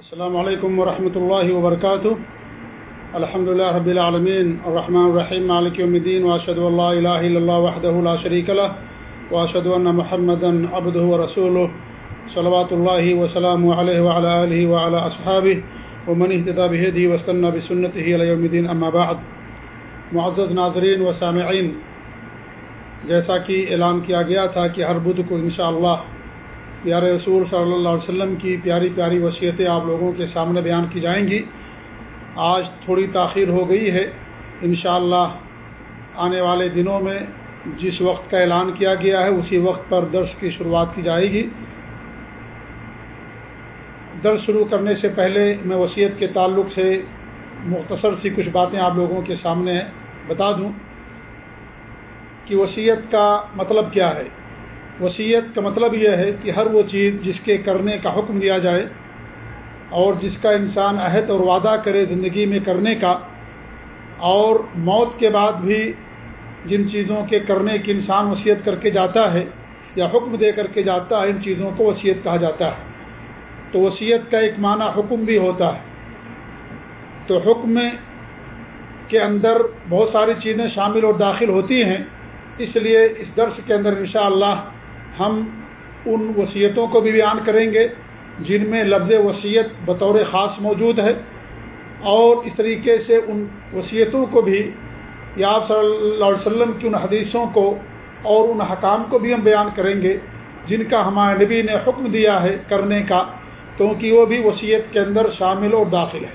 السلام علیکم ورحمۃ اللہ وبرکاتہ۔ الحمد لله رب العالمین، الرحمن الرحیم، مالک یوم الدین واشهد ان لا اله الا الله وحده لا شريك له واشهد ان محمدا عبده ورسوله صلوات الله وسلامه عليه وعلى اله وعلى اصحابه ومن اهتدى بهديه واستنى بسنته الى يوم الدين اما بعد۔ معزز ناظرین و سامعین، جیسا کہ اعلان کیا گیا تھا کہ ہر بدھ کو انشاءاللہ پیارے رسول صلی اللہ علیہ وسلم کی پیاری پیاری وصیتیں آپ لوگوں کے سامنے بیان کی جائیں گی۔ آج تھوڑی تاخیر ہو گئی ہے۔ انشاءاللہ آنے والے دنوں میں جس وقت کا اعلان کیا گیا ہے، اسی وقت پر درس کی شروعات کی جائے گی۔ درس شروع کرنے سے پہلے میں وصیت کے تعلق سے مختصر سی کچھ باتیں آپ لوگوں کے سامنے بتا دوں کہ وصیت کا مطلب کیا ہے۔ وصیت کا مطلب یہ ہے کہ ہر وہ چیز جس کے کرنے کا حکم دیا جائے اور جس کا انسان عہد اور وعدہ کرے زندگی میں کرنے کا اور موت کے بعد بھی جن چیزوں کے کرنے کی انسان وصیت کر کے جاتا ہے یا حکم دے کر کے جاتا ہے، ان چیزوں کو وصیت کہا جاتا ہے۔ تو وصیت کا ایک معنی حکم بھی ہوتا ہے۔ تو حکم کے اندر بہت ساری چیزیں شامل اور داخل ہوتی ہیں۔ اس لیے اس درس کے اندر انشاءاللہ ہم ان وصیتوں کو بھی بیان کریں گے جن میں لفظ وصیت بطور خاص موجود ہے اور اس طریقے سے ان وصیتوں کو بھی یا آپ صلی اللہ علیہ وسلم کی ان حدیثوں کو اور ان حکام کو بھی ہم بیان کریں گے جن کا ہمارے نبی نے حکم دیا ہے کرنے کا کیونکہ وہ بھی وصیت کے اندر شامل اور داخل ہے۔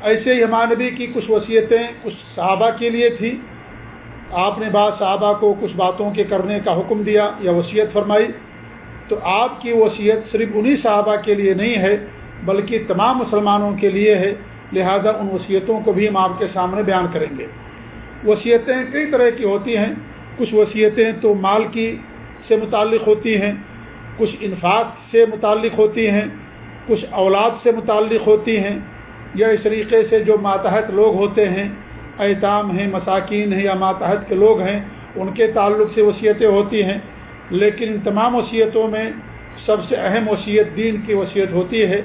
ایسے ہی ہمارے نبی کی کچھ وصیتیں کچھ صحابہ کے لیے تھی آپ نے بعض صحابہ کو کچھ باتوں کے کرنے کا حکم دیا یا وصیت فرمائی، تو آپ کی وصیت صرف انہی صحابہ کے لیے نہیں ہے، بلکہ تمام مسلمانوں کے لیے ہے۔ لہذا ان وصیتوں کو بھی ہم آپ کے سامنے بیان کریں گے۔ وصیتیں کئی طرح کی ہوتی ہیں۔ کچھ وصیتیں تو مال کی سے متعلق ہوتی ہیں، کچھ انفاق سے متعلق ہوتی ہیں، کچھ اولاد سے متعلق ہوتی ہیں، یا اس طریقے سے جو ماتحت لوگ ہوتے ہیں۔ ایتام ہیں، مساکین ہیں یا ماتحت کے لوگ ہیں، ان کے تعلق سے وصیتیں ہوتی ہیں۔ لیکن ان تمام وصیتوں میں سب سے اہم وصیت دین کی وصیت ہوتی ہے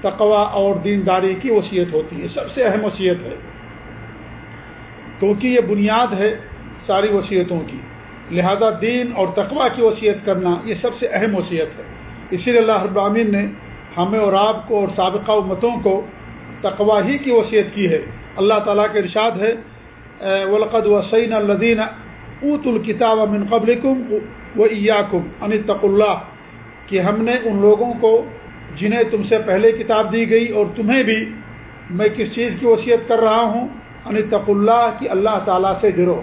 تقوا اور دینداری کی وصیت ہوتی ہے۔ سب سے اہم وصیت ہے۔ کیونکہ یہ بنیاد ہے ساری وصیتوں کی۔ لہذا دین اور تقوا کی وصیت کرنا یہ سب سے اہم وصیت ہے۔ اسی لیے اللہ ابامین نے ہمیں اور آپ کو اور سابقہ امتوں کو تقوا ہی کی وصیت کی ہے۔ اللہ تعالیٰ کے ارشاد ہے ولقد وسعین الدین اوت الکتاب من قبل کم و ایاکم ان تق اللہ کہ ہم نے ان لوگوں کو جنہیں تم سے پہلے کتاب دی گئی اور تمہیں بھی میں کس چیز کی وصیت کر رہا ہوں؟ ان تق اللہ کہ اللہ تعالیٰ سے ڈرو۔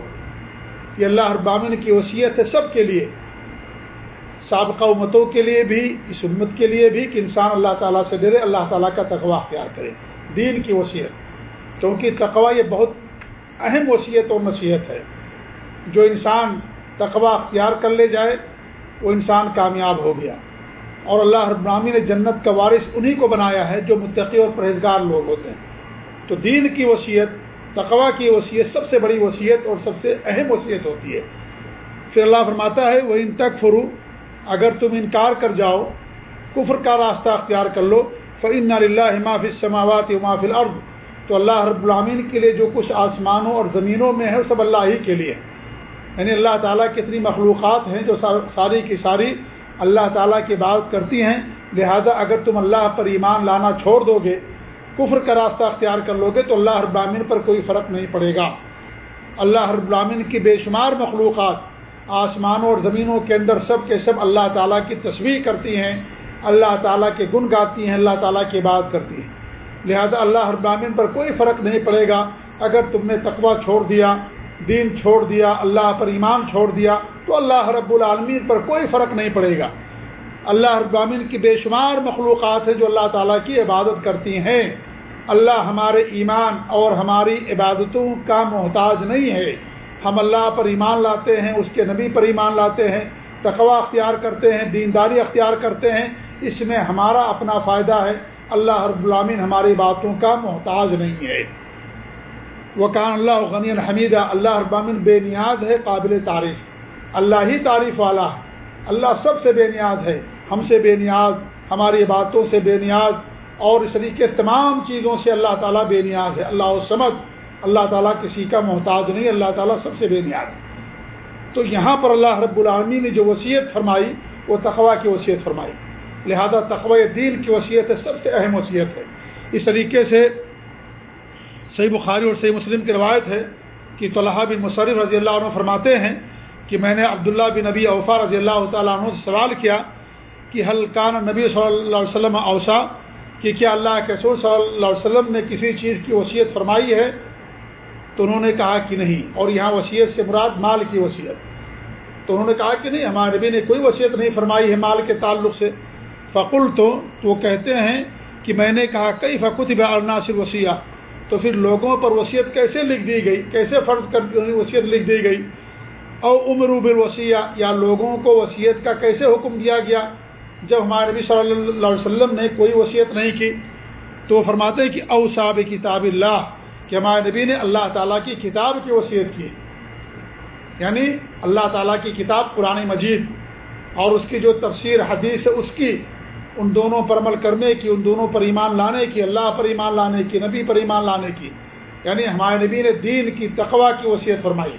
یہ اللہ ابامن کی وصیت ہے سب کے لیے، سابقہ امتوں کے لیے بھی، اس امت کے لیے بھی، کہ انسان اللہ تعالیٰ سے ڈرے، اللہ تعالیٰ کا تقوا اختیار کرے۔ دین کی وصیت۔ کیونکہ تقوا یہ بہت اہم وصیت اور نصیحت ہے۔ جو انسان تقوا اختیار کر لے جائے، وہ انسان کامیاب ہو گیا۔ اور اللہ ابرامی نے جنت کا وارث انہی کو بنایا ہے جو متقی اور پرہیزگار لوگ ہوتے ہیں۔ تو دین کی وصیت تقوا کی وصیت سب سے بڑی وصیت اور سب سے اہم وصیت ہوتی ہے۔ پھر اللہ فرماتا ہے وہ ان تک فرو اگر تم انکار کر جاؤ، کفر کا راستہ اختیار کر لو فعن اللہ حماف سماوات اماف العرض تو اللہ رب العامین کے لیے جو کچھ آسمانوں اور زمینوں میں ہے، وہ سب اللہ ہی کے لیے یعنی اللہ تعالیٰ کی اتنی مخلوقات ہیں جو ساری کی ساری اللہ تعالیٰ کی بات کرتی ہیں۔ لہذا اگر تم اللہ پر ایمان لانا چھوڑ دو گے، کفر کا راستہ اختیار کر لو گے، تو اللہ رب العامین پر کوئی فرق نہیں پڑے گا۔ اللہ رب العامین کی بے شمار مخلوقات آسمانوں اور زمینوں کے اندر سب کے سب اللہ تعالیٰ کی تصویر کرتی ہیں، اللہ تعالیٰ کے گن گاتی ہیں، اللہ تعالیٰ کی بات کرتی ہیں۔ لہذا اللہ ابامین پر کوئی فرق نہیں پڑے گا۔ اگر تم نے تقوی چھوڑ دیا، دین چھوڑ دیا، اللہ پر ایمان چھوڑ دیا، تو اللہ رب العالمین پر کوئی فرق نہیں پڑے گا۔ اللہ ابامین کی بے شمار مخلوقات ہیں جو اللہ تعالیٰ کی عبادت کرتی ہیں۔ اللہ ہمارے ایمان اور ہماری عبادتوں کا محتاج نہیں ہے۔ ہم اللہ پر ایمان لاتے ہیں، اس کے نبی پر ایمان لاتے ہیں تقوا اختیار کرتے ہیں، دینداری اختیار کرتے ہیں۔ اس میں ہمارا اپنا فائدہ ہے۔ اللہ رب العامین ہماری باتوں کا محتاج نہیں ہے۔ وہ اللہ غنی الحمیدہ اللہ ابامن بے نیاز ہے، قابل تعریف۔ اللہ ہی تعریف والا ہے۔ اللہ سب سے بے نیاز ہے۔ ہم سے بے نیاز، ہماری باتوں سے بے نیاز۔ اور اس طریقے تمام چیزوں سے اللہ تعالیٰ بے نیاز ہے۔ اللہ و سمد، اللہ تعالیٰ کسی کا محتاج نہیں، اللہ تعالیٰ سب سے بے نیاز۔ ہے تو یہاں پر اللہ رب العالمین نے جو وصیت فرمائی، وہ تقوا کی وصیت فرمائی۔ لہذا تقوی دین کی وصیت ہے، سب سے اہم وصیت ہے۔ اس طریقے سے صحیح بخاری اور صحیح مسلم کی روایت ہے کہ طلحہ بن مصرف رضی اللہ عنہ فرماتے ہیں کہ میں نے عبداللہ بن نبی اوفا رضی اللہ تعالیٰ عنہ سے سوال کیا کہ حلقان نبی صلی اللہ علیہ وسلم اوسا؟ کہ کیا اللہ کے رسول صلی اللہ علیہ وسلم نے کسی چیز کی وصیت فرمائی ہے؟ تو انہوں نے کہا کہ نہیں، اور یہاں وصیت سے مراد مال کی وصیت۔ تو انہوں نے کہا کہ نہیں، ہمارے نبی نے کوئی وصیت نہیں فرمائی ہے مال کے تعلق سے۔ فقل تو وہ کہتے ہیں کہ میں نے کہا کئی فقت عناصر وسیع تو پھر لوگوں پر وصیت کیسے لکھ دی گئی؟ کیسے فرض کر وصیت لکھ دی گئی؟ اور عمر بالوسیع یا لوگوں کو وصیت کا کیسے حکم دیا گیا؟ جب ہمارے نبی صلی اللہ علیہ وسلم نے کوئی وصیت نہیں کی، تو وہ فرماتے ہیں کہ اوصاب کتاب اللہ، کہ ہمارے نبی نے اللہ تعالیٰ کی کتاب کی وصیت کی۔ یعنی اللہ تعالیٰ کی کتاب قرآن مجید، اور اس کی جو تفسیر حدیث ہے، اس کی ان دونوں پر عمل کرنے کی، ان دونوں پر ایمان لانے کی، اللہ پر ایمان لانے کی، نبی پر ایمان لانے کی۔ یعنی ہمارے نبی نے دین کی تقوا کی وصیت فرمائی۔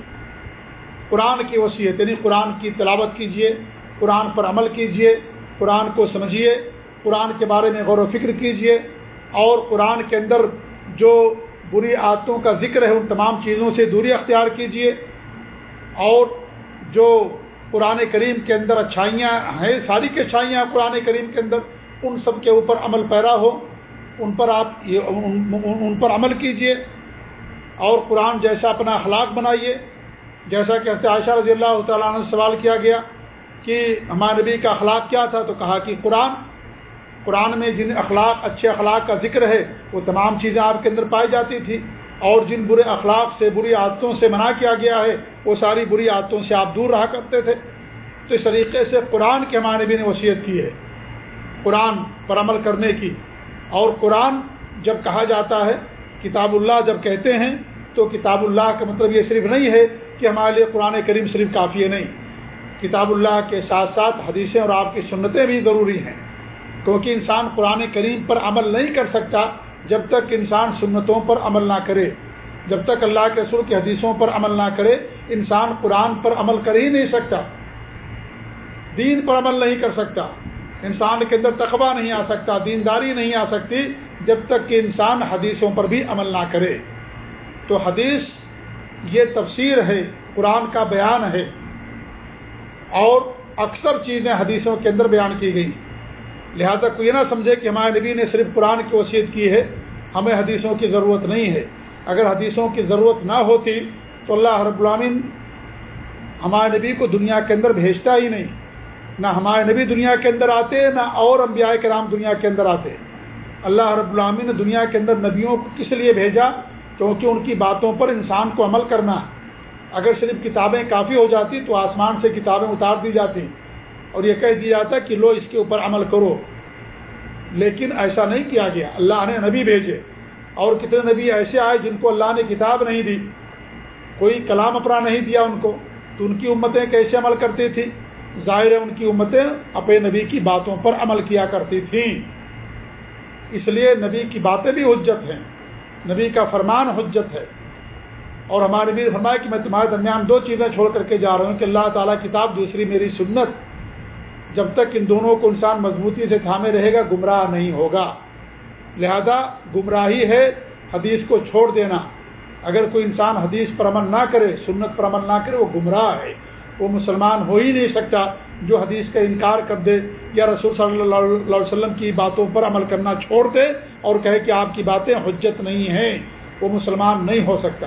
قرآن کی وصیت یعنی قرآن کی تلاوت کیجیے قرآن پر عمل کیجیے قرآن کو سمجھیے قرآن کے بارے میں غور و فکر کیجیے اور قرآن کے اندر جو بری عادتوں کا ذکر ہے، ان تمام چیزوں سے دوری اختیار کیجیے اور جو قرآن کریم کے اندر اچھائیاں ہیں، ساری کی اچھائیاں قرآن کریم کے اندر، ان سب کے اوپر عمل پیرا ہو، ان پر آپ یہ، ان پر عمل کیجیے اور قرآن جیسا اپنا اخلاق بنائیے۔ جیسا کہ عائشہ رضی اللہ تعالیٰ عنہ سوال کیا گیا کہ ہمارے نبی کا اخلاق کیا تھا، تو کہا کہ قرآن قرآن میں جن اخلاق، اچھے اخلاق کا ذکر ہے، وہ تمام چیزیں آپ کے اندر پائی جاتی تھی اور جن برے اخلاق سے، بری عادتوں سے منع کیا گیا ہے وہ ساری بری عادتوں سے آپ دور رہا کرتے تھے۔ تو اس طریقے سے قرآن کے ہمارے نبی نے وصیت کی ہے۔ قرآن پر عمل کرنے کی۔ اور قرآن جب کہا جاتا ہے، کتاب اللہ جب کہتے ہیں، تو کتاب اللہ کا مطلب یہ صرف نہیں ہے کہ ہمارے لیے قرآن کریم صرف کافی ہے، نہیں۔ کتاب اللہ کے ساتھ ساتھ حدیثیں اور آپ کی سنتیں بھی ضروری ہیں۔ کیونکہ انسان قرآن کریم پر عمل نہیں کر سکتا جب تک انسان سنتوں پر عمل نہ کرے۔ جب تک اللہ کے سر کی حدیثوں پر عمل نہ کرے انسان قرآن پر عمل کر ہی نہیں سکتا، دین پر عمل نہیں کر سکتا۔ انسان کے اندر تقبہ نہیں آ سکتا، دینداری نہیں آ سکتی جب تک کہ انسان حدیثوں پر بھی عمل نہ کرے۔ تو حدیث یہ تفسیر ہے، قرآن کا بیان ہے۔ اور اکثر چیزیں حدیثوں کے اندر بیان کی گئی لہذا کوئی نہ سمجھے کہ ہمارے نبی نے صرف قرآن کی وصیت کی ہے، ہمیں حدیثوں کی ضرورت نہیں ہے۔ اگر حدیثوں کی ضرورت نہ ہوتی تو اللہ رب العامن ہمارے نبی کو دنیا کے اندر بھیجتا ہی نہیں۔ نہ ہمارے نبی دنیا کے اندر آتے، نہ اور انبیاء کرام دنیا کے اندر آتے۔ اللہ رب العامن نے دنیا کے اندر نبیوں کو کس لیے بھیجا؟ کیونکہ ان کی باتوں پر انسان کو عمل کرنا۔ اگر صرف کتابیں کافی ہو جاتی تو آسمان سے کتابیں اتار دی جاتی۔ اور یہ کہہ دیا جاتا کہ لو اس کے اوپر عمل کرو۔ لیکن ایسا نہیں کیا گیا۔ اللہ نے نبی بھیجے۔ اور کتنے نبی ایسے آئے جن کو اللہ نے کتاب نہیں دی۔ کوئی کلام اپنا نہیں دیا ان کو، تو ان کی امتیں کیسے عمل کرتی تھیں ظاہر ہے ان کی امتیں اپنے نبی کی باتوں پر عمل کیا کرتی تھیں۔ اس لیے نبی کی باتیں بھی حجت ہیں۔ نبی کا فرمان حجت ہے۔ اور ہمارے نبی فرمایا کہ میں تمہارے درمیان دو چیزیں چھوڑ کر کے جا رہا ہوں کہ اللہ تعالیٰ کتاب دوسری میری سنت۔ جب تک ان دونوں کو انسان مضبوطی سے تھامے رہے گا، گمراہ نہیں ہوگا۔ لہذا گمراہی ہے، حدیث کو چھوڑ دینا۔ اگر کوئی انسان حدیث پر عمل نہ کرے، سنت پر عمل نہ کرے، وہ گمراہ ہے۔ وہ مسلمان ہو ہی نہیں سکتا جو حدیث کا انکار کر دے یا رسول صلی اللہ علیہ وسلم کی باتوں پر عمل کرنا چھوڑ دے اور کہے کہ آپ کی باتیں حجت نہیں ہیں۔ وہ مسلمان نہیں ہو سکتا۔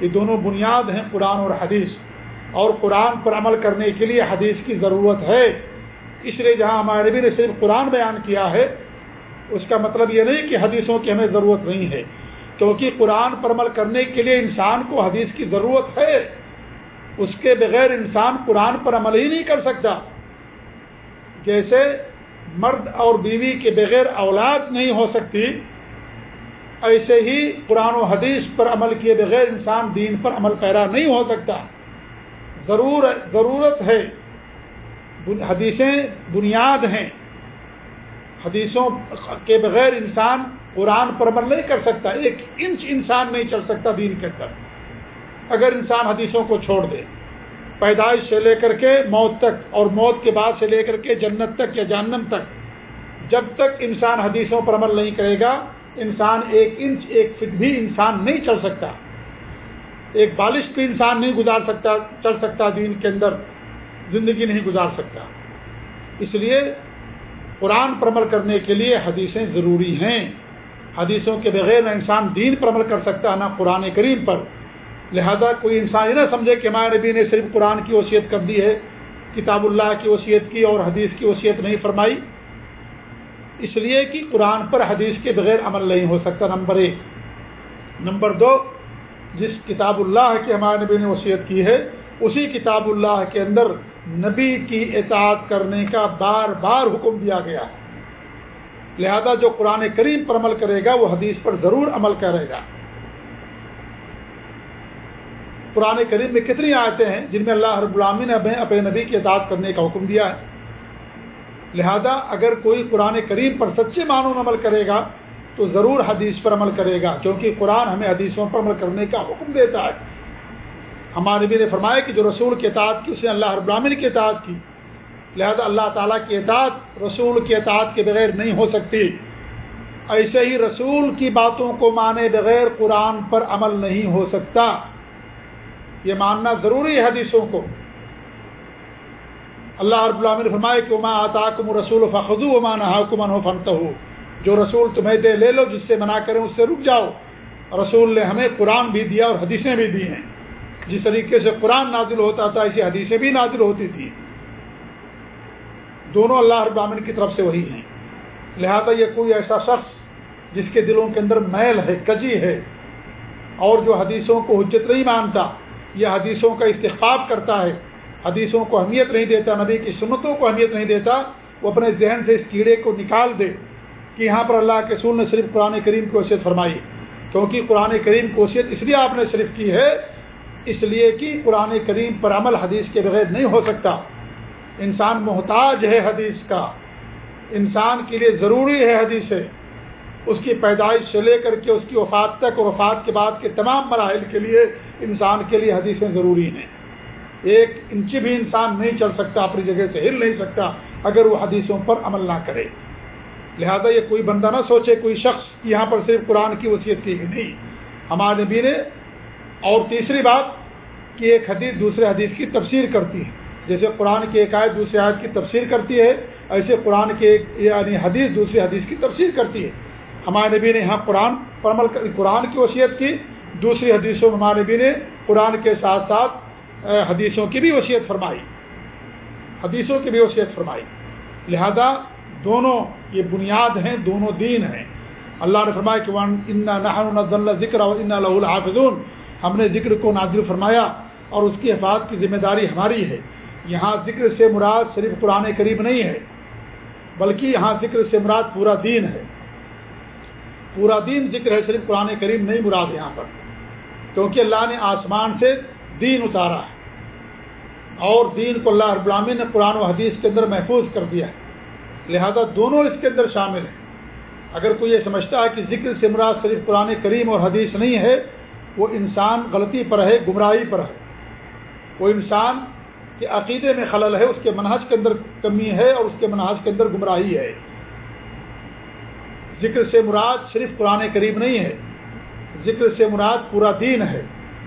یہ دونوں بنیاد ہیں قرآن اور حدیث۔ اور قرآن پر عمل کرنے کے لیے حدیث کی ضرورت ہے۔ اس لیے جہاں ہمارے نبی نے صرف قرآن بیان کیا ہے، اس کا مطلب یہ نہیں کہ حدیثوں کی ہمیں ضرورت نہیں ہے۔ کیونکہ قرآن پر عمل کرنے کے لیے انسان کو حدیث کی ضرورت ہے، اس کے بغیر انسان قرآن پر عمل ہی نہیں کر سکتا۔ جیسے مرد اور بیوی کے بغیر اولاد نہیں ہو سکتی، ایسے ہی قرآن و حدیث پر عمل کیے بغیر انسان دین پر عمل پیرا نہیں ہو سکتا۔ ضرور، ضرورت ہے۔ حدیثیں بنیاد ہیں۔ حدیثوں کے بغیر انسان قرآن پر عمل نہیں کر سکتا، ایک انچ انسان نہیں چل سکتا دین کے اندر۔ اگر انسان حدیثوں کو چھوڑ دے، پیدائش سے لے کر کے موت تک، اور موت کے بعد سے لے کر کے جنت تک یا جہنم تک، جب تک انسان حدیثوں پر عمل نہیں کرے گا، انسان ایک انچ، ایک فٹ بھی انسان نہیں چل سکتا۔ ایک بالش بھی انسان نہیں گزار سکتا، چل سکتا دین کے اندر، زندگی نہیں گزار سکتا۔ اس لیے قرآن پر عمل کرنے کے لیے حدیثیں ضروری ہیں۔ حدیثوں کے بغیر نہ انسان دین پر عمل کر سکتا ہے، نہ قرآن کریم پر۔ لہذا کوئی انسان یہ نہ سمجھے کہ ہمارے نبی نے صرف قرآن کی وصیت کر دی ہے، کتاب اللہ کی وصیت کی اور حدیث کی وصیت نہیں فرمائی۔ اس لیے کہ قرآن پر حدیث کے بغیر عمل نہیں ہو سکتا، نمبر ایک۔ نمبر دو، جس کتاب اللہ کی ہمارے نبی نے وصیت کی ہے، اسی کتاب اللہ کے اندر نبی کی اطاعت کرنے کا بار بار حکم دیا گیا ہے۔ لہذا جو قرآن کریم پر عمل کرے گا، وہ حدیث پر ضرور عمل کرے گا۔ قرآن کریم میں کتنی آیتیں ہیں جن میں اللہ رب العامی نے اپنے نبی کی اطاعت کرنے کا حکم دیا ہے۔ لہذا اگر کوئی قرآن کریم پر سچے معنوں میں عمل کرے گا، تو ضرور حدیث پر عمل کرے گا کیونکہ قرآن ہمیں حدیثوں پر عمل کرنے کا حکم دیتا ہے۔ ہمارے نبی نے فرمایا کہ جو رسول کی اطاعت کی، اس نے اللہ رب العامن کی اطاعت کی۔ لہذا اللہ تعالیٰ کی اطاعت رسول کی اطاعت کے بغیر نہیں ہو سکتی۔ ایسے ہی رسول کی باتوں کو مانے بغیر قرآن پر عمل نہیں ہو سکتا۔ یہ ماننا ضروری ہے حدیثوں کو۔ اللہ رب العالمین نے فرمایا کہ اما آتا کم رسول فخو امان حکمن ہو فنت ہو جو رسول تمہیں دے لے لو، جس سے منع کریں، اس سے رک جاؤ۔ رسول نے ہمیں قرآن بھی دیا اور حدیثیں بھی دی ہیں۔ جس طریقے سے قرآن نازل ہوتا تھا، ایسی حدیثیں بھی نازل ہوتی تھیں۔ دونوں اللہ رب العالمین کی طرف سے وہی ہیں۔ لہذا یہ کوئی ایسا شخص جس کے دلوں کے اندر میل ہے، کجی ہے، اور جو حدیثوں کو حجت نہیں مانتا یہ حدیثوں کا استخاب کرتا ہے، حدیثوں کو اہمیت نہیں دیتا، نبی کی سنتوں کو اہمیت نہیں دیتا، وہ اپنے ذہن سے اس کیڑے کو نکال دے کہ یہاں پر اللہ کے سول نے صرف قرآن کریم کی وصیت فرمائی۔ کیونکہ قرآن کریم کی وصیت اس لیے آپ نے صرف کی ہے، اس لیے کہ قرآن کریم پر عمل حدیث کے بغیر نہیں ہو سکتا۔ انسان محتاج ہے حدیث کا، انسان کے لیے ضروری ہے حدیث اس کی پیدائش سے لے کر کے اس کی وفات تک اور وفات کے بعد کے تمام مراحل کے لیے انسان کے لیے حدیثیں ضروری ہیں۔ ایک انچ بھی انسان نہیں چل سکتا، اپنی جگہ سے ہل نہیں سکتا اگر وہ حدیثوں پر عمل نہ کرے۔ لہذا یہ کوئی بندہ نہ سوچے کوئی شخص یہاں پر صرف قرآن کی وصیت کی نہیں۔ ہمارے نبی نے، اور تیسری بات کہ ایک حدیث دوسرے حدیث کی تفسیر کرتی ہے۔ جیسے قرآن کی ایک آیت دوسری آیت کی تفسیر کرتی ہے، ایسے قرآن کے ایک یعنی حدیث دوسری حدیث کی تفسیر کرتی ہے۔ ہمارے نبی نے یہاں قرآن پر عمل قرآن کی وصیت کی، دوسری حدیثوں میں ہمارے نبی نے قرآن کے ساتھ ساتھ حدیثوں کی بھی وصیت فرمائی۔ حدیثوں کی بھی وصیت فرمائی۔ لہذا دونوں یہ بنیاد ہیں، دونوں دین ہیں۔ اللہ نے فرمایا کہ ذکر اور ان الحافظون ہم نے ذکر کو نازل فرمایا اور اس کی حفاظت کی ذمہ داری ہماری ہے۔ یہاں ذکر سے مراد صرف قرآن قریب نہیں ہے، بلکہ یہاں ذکر سے مراد پورا دین ہے۔ پورا دین ذکر ہے، صرف قرآن کریم نہیں مراد یہاں پر۔ کیونکہ اللہ نے آسمان سے دین اتارا ہے۔ اور دین کو اللہ ابرامی نے قرآن و حدیث کے اندر محفوظ کر دیا ہے۔ لہذا دونوں اس کے اندر شامل ہیں۔ اگر کوئی یہ سمجھتا ہے کہ ذکر سے مراد صرف قرآن کریم اور حدیث نہیں ہے، وہ انسان غلطی پر ہے، گمراہی پر ہے۔ وہ انسان کے عقیدے میں خلل ہے، اس کے منحج کے اندر کمی ہے اور اس کے منحج کے اندر گمراہی ہے۔ ذکر سے مراد صرف قرآن قریب نہیں ہے، ذکر سے مراد پورا دین ہے۔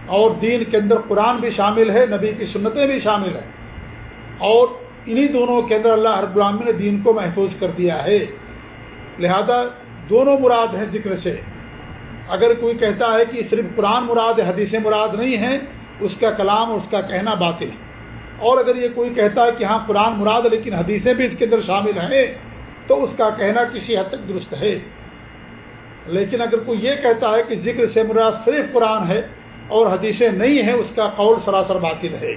اور دین کے اندر قرآن بھی شامل ہے، نبی کی سنتیں بھی شامل ہیں۔ اور انہی دونوں کے اندر اللہ رب العالمین نے دین کو محفوظ کر دیا ہے۔ لہذا دونوں مراد ہیں ذکر سے۔ اگر کوئی کہتا ہے کہ صرف قرآن مراد حدیث مراد نہیں ہیں، اس کا کلام اور اس کا کہنا باطل۔ ہے اور اگر یہ کوئی کہتا ہے کہ ہاں قرآن مراد لیکن حدیثیں بھی اس کے اندر شامل ہیں، تو اس کا کہنا کسی حد تک درست ہے۔ لیکن اگر کوئی یہ کہتا ہے کہ ذکر سے مراد صرف قرآن ہے اور حدیثیں نہیں ہیں، اس کا قول سراسر باطل ہے۔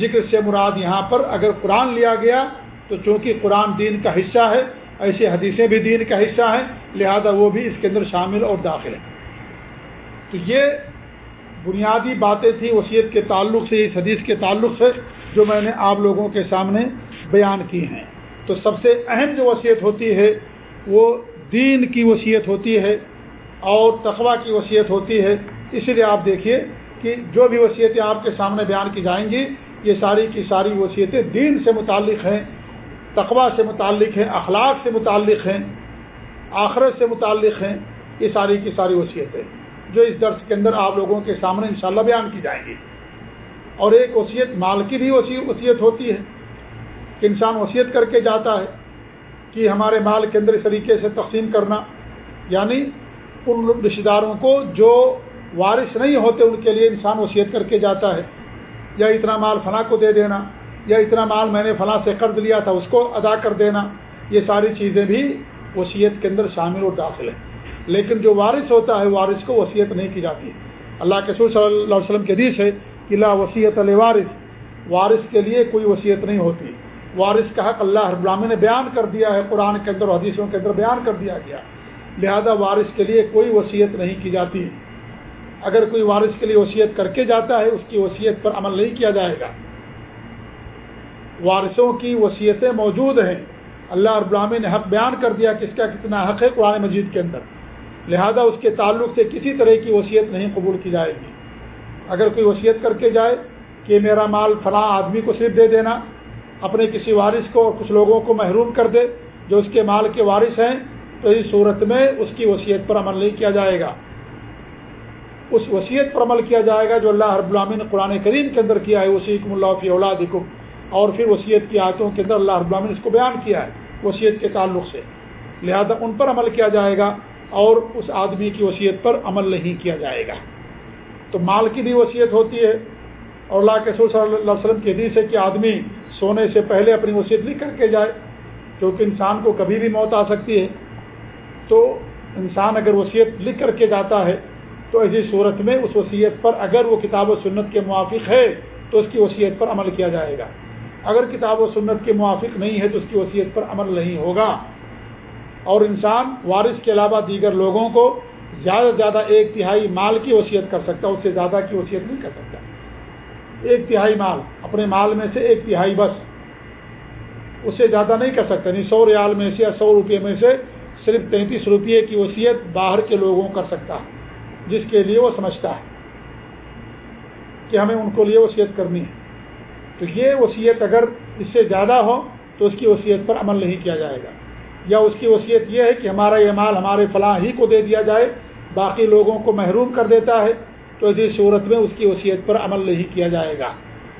ذکر سے مراد یہاں پر اگر قرآن لیا گیا، تو چونکہ قرآن دین کا حصہ ہے، ایسی حدیثیں بھی دین کا حصہ ہیں، لہذا وہ بھی اس کے اندر شامل اور داخل ہیں۔ تو یہ بنیادی باتیں تھیں، وصیت کے تعلق سے، اس حدیث کے تعلق سے۔ جو میں نے آپ لوگوں کے سامنے بیان کی ہیں۔ تو سب سے اہم جو وصیت ہوتی ہے، وہ دین کی وصیت ہوتی ہے اور تقوا کی وصیت ہوتی ہے۔ اسی لیے آپ دیکھیے کہ جو بھی وصیتیں آپ کے سامنے بیان کی جائیں گی، یہ ساری کی ساری وصیتیں دین سے متعلق ہیں تقوا سے متعلق ہیں، اخلاق سے متعلق ہیں، آخرت سے متعلق ہیں۔ یہ ساری کی ساری وصیتیں جو اس درس کے اندر آپ لوگوں کے سامنے انشاءاللہ بیان کی جائیں گی۔ اور ایک وصیت مال کی بھی وصیت ہوتی ہے کہ انسان وصیت کر کے جاتا ہے کہ ہمارے مال کے اندر اس طریقے سے تقسیم کرنا یعنی ان رشتہ داروں کو جو وارث نہیں ہوتے ان کے لیے انسان وصیت کر کے جاتا ہے۔ یا اتنا مال فلاں کو دے دینا، یا اتنا مال میں نے فلاں سے قرض لیا تھا اس کو ادا کر دینا، یہ ساری چیزیں بھی وصیت کے اندر شامل اور داخل ہیں۔ لیکن جو وارث ہوتا ہے، وارث کو وصیت نہیں کی جاتی۔ اللہ کے سور صلی اللہ علیہ وسلم کے حدیث ہے کہ لا وصیت الوارث وارث کے لیے کوئی وصیت نہیں ہوتی۔ وارث کا حق اللہ ہر نے بیان کر دیا ہے، قرآن کے اندر حدیثوں کے اندر بیان کر دیا گیا۔ لہذا وارث کے لیے کوئی وصیت نہیں کی جاتی۔ اگر کوئی وارث کے لیے وصیت کر کے جاتا ہے، اس کی وصیت پر عمل نہیں کیا جائے گا۔ وارثوں کی وصیتیں موجود ہیں۔ اللہ ابراہمی نے حق بیان کر دیا کہ اس کا کتنا حق ہے قرآن مجید کے اندر۔ لہذا اس کے تعلق سے کسی طرح کی وصیت نہیں قبول کی جائے گی۔ اگر کوئی وصیت کر کے جائے کہ میرا مال فلاں آدمی کو صرف دے دینا، اپنے کسی وارث کو اور کچھ لوگوں کو محروم کر دے جو اس کے مال کے وارث ہیں، تو اس صورت میں اس کی وصیت پر عمل نہیں کیا جائے گا۔ اس وصیت پر عمل کیا جائے گا جو اللہ رب العامی نے قرآن کریم کے اندر کیا ہے وسیقم اللہ فی اولاد اور پھر وصیت کی آیتوں کے اندر اللہ رب العامی نے اس کو بیان کیا ہے، وصیت کے تعلق سے۔ لہذا ان پر عمل کیا جائے گا اور اس آدمی کی وصیت پر عمل نہیں کیا جائے گا۔ تو مال کی بھی وصیت ہوتی ہے۔ اور اللہ کے صلی اللہ علیہ وسلم کی حدیث ہے کہ آدمی سونے سے پہلے اپنی وصیت لکھ کر کے جائے کیونکہ انسان کو کبھی بھی موت آ سکتی ہے۔ تو انسان اگر وصیت لکھ کر کے جاتا ہے، تو ایسی صورت میں اس وصیت پر اگر وہ کتاب و سنت کے موافق ہے، تو اس کی وصیت پر عمل کیا جائے گا۔ اگر کتاب و سنت کے موافق نہیں ہے، تو اس کی وصیت پر عمل نہیں ہوگا۔ اور انسان وارث کے علاوہ دیگر لوگوں کو زیادہ سے زیادہ ایک تہائی مال کی وصیت کر سکتا، اس سے زیادہ کی وصیت نہیں کر سکتا۔ ایک تہائی مال، اپنے مال میں سے ایک تہائی بس۔ اس سے زیادہ نہیں کر سکتا نہیں سو ریال میں سے یا سو روپئے میں سے صرف تینتیس روپئے کی وصیت باہر کے لوگوں کر سکتا ہے، جس کے لیے وہ سمجھتا ہے کہ ہمیں ان کو لیے وصیت کرنی ہے۔ تو یہ وصیت اگر اس سے زیادہ ہو تو اس کی وصیت پر عمل نہیں کیا جائے گا۔ یا اس کی وصیت یہ ہے کہ ہمارا یہ مال ہمارے فلاں ہی کو دے دیا جائے، باقی لوگوں کو محروم کر دیتا ہے، تو اسی صورت میں اس کی وصیت پر عمل نہیں کیا جائے گا۔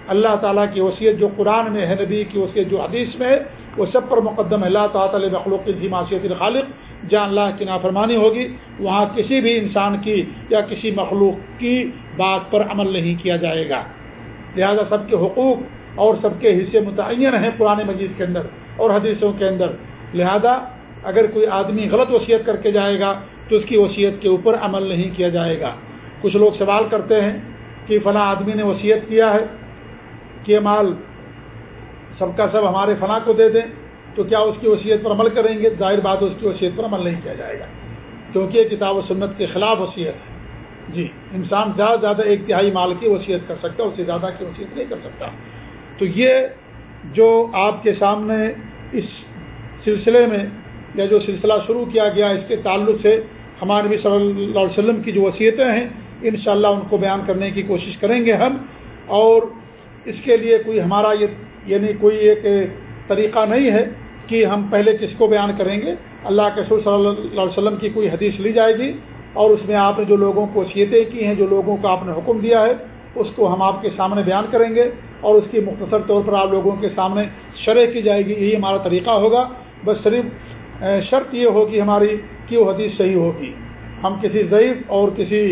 اللہ تعالیٰ کی وصیت جو قرآن میں ہے، نبی کی وصیت جو حدیث میں ہے، وہ سب پر مقدم اللہ تعالیٰ مخلوق کی معاشیت الخالق، جہاں اللہ کی نافرمانی ہوگی، وہاں کسی بھی انسان کی یا کسی مخلوق کی بات پر عمل نہیں کیا جائے گا۔ لہذا سب کے حقوق اور سب کے حصے متعین ہیں قرآن مجید کے اندر اور حدیثوں کے اندر۔ لہذا اگر کوئی آدمی غلط وصیت کر کے جائے گا تو اس کی وصیت کے اوپر عمل نہیں کیا جائے گا۔ کچھ لوگ سوال کرتے ہیں کہ فلاں آدمی نے وصیت کیا ہے کہ مال سب کا سب ہمارے فلاں کو دے دیں، تو کیا اس کی وصیت پر عمل کریں گے؟ ظاہر بات اس کی وصیت پر عمل نہیں کیا جائے گا۔ کیونکہ یہ کتاب و سنت کے خلاف وصیت ہے۔ جی انسان زیادہ سے زیادہ ایک تہائی مال کی وصیت کر سکتا ہے، اس سے زیادہ کی وصیت نہیں کر سکتا۔ تو یہ جو آپ کے سامنے اس سلسلے میں یا جو سلسلہ شروع کیا گیا اس کے تعلق سے ہمارے نبی صلی اللہ علیہ وسلم کی جو وصیتیں ہیں، انشاءاللہ ان کو بیان کرنے کی کوشش کریں گے ہم۔ اور اس کے لیے کوئی ہمارا یہ یعنی کوئی ایک طریقہ نہیں ہے کہ ہم پہلے کس کو بیان کریں گے۔ اللہ کے سر صلی اللہ علیہ وسلم کی کوئی حدیث لی جائے گی اور اس میں آپ نے جو لوگوں کو وصیتیں کی ہیں، جو لوگوں کو آپ نے حکم دیا ہے، اس کو ہم آپ کے سامنے بیان کریں گے اور اس کی مختصر طور پر آپ لوگوں کے سامنے شرح کی جائے گی۔ یہی ہمارا طریقہ ہوگا۔ بس صرف شرط یہ ہوگی ہماری کہ وہ حدیث صحیح ہوگی۔ ہم کسی ضعیف اور کسی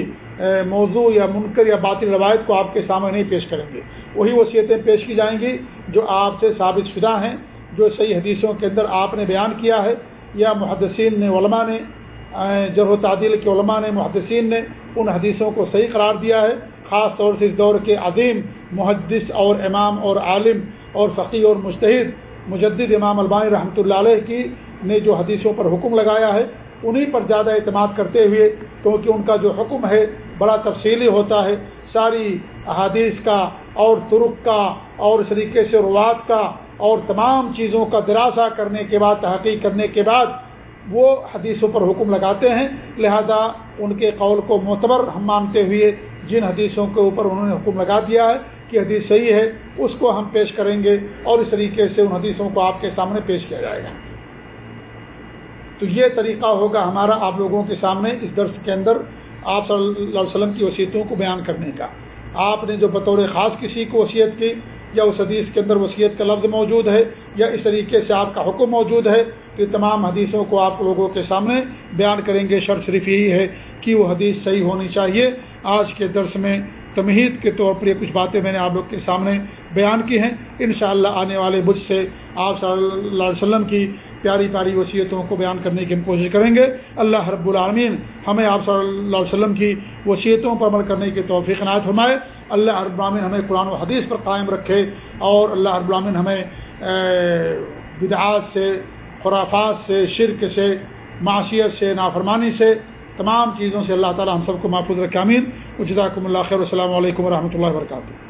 موضوع یا منکر یا باطل روایت کو آپ کے سامنے نہیں پیش کریں گے۔ وہی وصیتیں پیش کی جائیں گی جو آپ سے ثابت شدہ ہیں، جو صحیح حدیثوں کے اندر آپ نے بیان کیا ہے۔ یا محدثین نے، علماء نے جرح و تعدیل کے علماء نے، محدثین نے ان حدیثوں کو صحیح قرار دیا ہے۔ خاص طور سے اس دور کے عظیم محدث اور امام اور عالم اور فقی اور مشتحد مجدد امام البانی رحمۃ اللہ علیہ کی نے جو حدیثوں پر حکم لگایا ہے، انہی پر زیادہ اعتماد کرتے ہوئے، کیونکہ ان کا جو حکم ہے، بڑا تفصیلی ہوتا ہے۔ ساری احادیث کا اور ترک کا اور اس طریقے سے روات کا اور تمام چیزوں کا دراسہ کرنے کے بعد، تحقیق کرنے کے بعد وہ حدیثوں پر حکم لگاتے ہیں۔ لہذا ان کے قول کو معتبر ہم مانتے ہوئے، جن حدیثوں کے اوپر انہوں نے حکم لگا دیا ہے کہ حدیث صحیح ہے، اس کو ہم پیش کریں گے اور اس طریقے سے ان حدیثوں کو آپ کے سامنے پیش کیا جائے گا۔ تو یہ طریقہ ہوگا ہمارا آپ لوگوں کے سامنے اس درس کے اندر آپ صلی اللہ علیہ وسلم کی وصیتوں کو بیان کرنے کا۔ آپ نے جو بطور خاص کسی کو وصیت کی یا اس حدیث کے اندر وصیت کا لفظ موجود ہے یا اس طریقے سے آپ کا حکم موجود ہے کہ تمام حدیثوں کو آپ لوگوں کے سامنے بیان کریں گے۔ شرط صرف یہی ہے کہ وہ حدیث صحیح ہونی چاہیے۔ آج کے درس میں تمہید کے طور پر یہ کچھ باتیں میں نے آپ لوگ کے سامنے بیان کی ہیں۔ انشاءاللہ آنے والے مجھ سے آپ صلی اللہ علیہ وسلم کی پیاری پیاری وصیتوں کو بیان کرنے کی ہم کوشش کریں گے۔ اللہ رب العالمین ہمیں آپ صلی اللہ علیہ وسلم کی وصیتوں پر عمل کرنے کی توفیق عنایت فرمائے۔ اللہ رب العالمین ہمیں قرآن و حدیث پر قائم رکھے اور اللہ رب العالمین ہمیں بدعات سے، خرافات سے، شرک سے معاشیت سے، نافرمانی سے تمام چیزوں سے اللہ تعالی ہم سب کو محفوظ رکھے امین اجداکم اللہ خیر السلام علیکم و رحمۃ اللہ وبرکاتہ۔